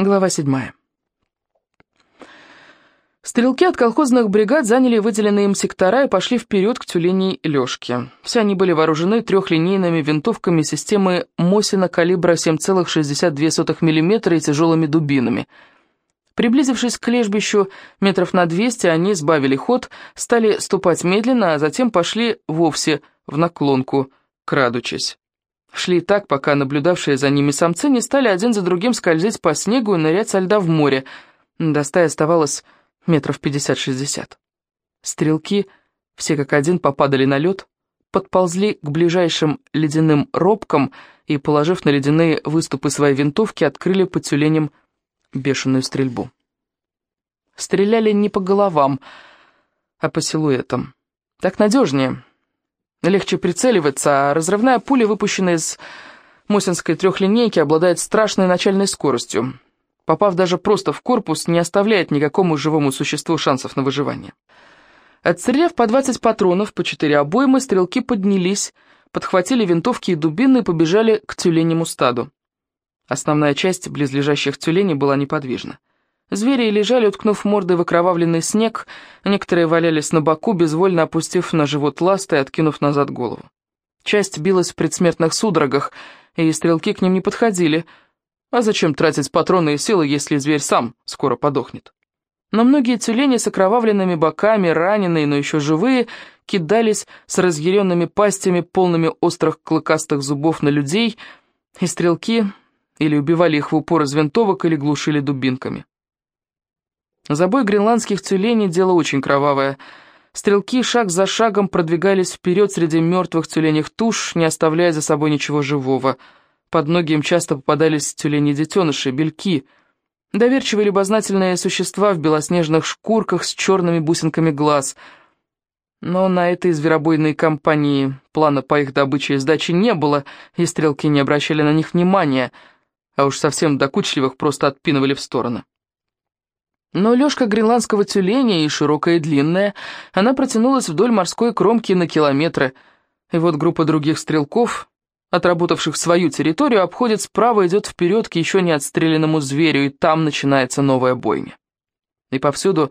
Глава 7. Стрелки от колхозных бригад заняли выделенные им сектора и пошли вперед к тюленей Лёшке. Все они были вооружены трехлинейными винтовками системы Мосина калибра 7,62 мм и тяжелыми дубинами. Приблизившись к лежбищу метров на 200, они сбавили ход, стали ступать медленно, а затем пошли вовсе в наклонку, крадучись. Шли так, пока наблюдавшие за ними самцы не стали один за другим скользить по снегу и нырять со льда в море. До стаи оставалось метров пятьдесят-шестьдесят. Стрелки, все как один, попадали на лед, подползли к ближайшим ледяным робкам и, положив на ледяные выступы свои винтовки, открыли по тюленям бешеную стрельбу. Стреляли не по головам, а по силуэтам. Так надежнее. Легче прицеливаться, а разрывная пуля, выпущенная из Мосинской трехлинейки, обладает страшной начальной скоростью. Попав даже просто в корпус, не оставляет никакому живому существу шансов на выживание. Отстреляв по 20 патронов, по 4 обоймы, стрелки поднялись, подхватили винтовки и дубины и побежали к тюленему стаду. Основная часть близлежащих тюленей была неподвижна. Звери лежали, уткнув морды в окровавленный снег, некоторые валялись на боку, безвольно опустив на живот ласты и откинув назад голову. Часть билась в предсмертных судорогах, и стрелки к ним не подходили. А зачем тратить патроны и силы, если зверь сам скоро подохнет? Но многие тюлени с окровавленными боками, раненые, но еще живые, кидались с разъяренными пастями, полными острых клыкастых зубов на людей, и стрелки или убивали их в упор из винтовок, или глушили дубинками. Забой гренландских тюленей – дело очень кровавое. Стрелки шаг за шагом продвигались вперед среди мертвых тюленях туш, не оставляя за собой ничего живого. Под ноги им часто попадались тюлени-детеныши, бельки. Доверчивые любознательные существа в белоснежных шкурках с черными бусинками глаз. Но на этой зверобойной компании плана по их добыче и сдаче не было, и стрелки не обращали на них внимания, а уж совсем докучливых просто отпинывали в стороны. Но лёжка гренландского тюленя и широкая и длинная, она протянулась вдоль морской кромки на километры, и вот группа других стрелков, отработавших свою территорию, обходит справа, идет вперед к еще не отстрелянному зверю, и там начинается новая бойня. И повсюду,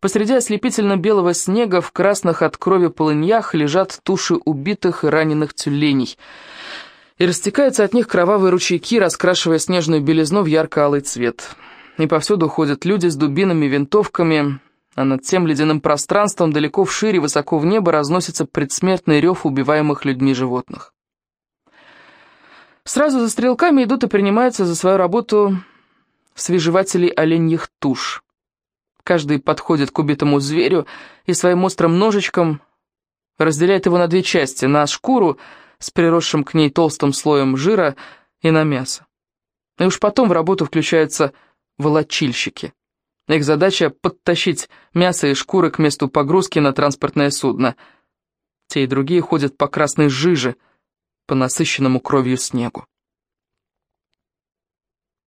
посреди ослепительно-белого снега, в красных от крови полыньях лежат туши убитых и раненых тюленей, и растекаются от них кровавые ручейки, раскрашивая снежную белизну в ярко-алый цвет и повсюду ходят люди с дубинами, винтовками, а над тем ледяным пространством далеко в шире, высоко в небо разносится предсмертный рев убиваемых людьми животных. Сразу за стрелками идут и принимаются за свою работу свежеватели оленьих туш. Каждый подходит к убитому зверю и своим острым ножичком разделяет его на две части, на шкуру с приросшим к ней толстым слоем жира и на мясо. И уж потом в работу включаются волочильщики. Их задача — подтащить мясо и шкуры к месту погрузки на транспортное судно. Те и другие ходят по красной жиже, по насыщенному кровью снегу.